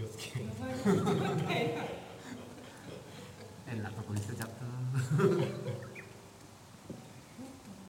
気をつけ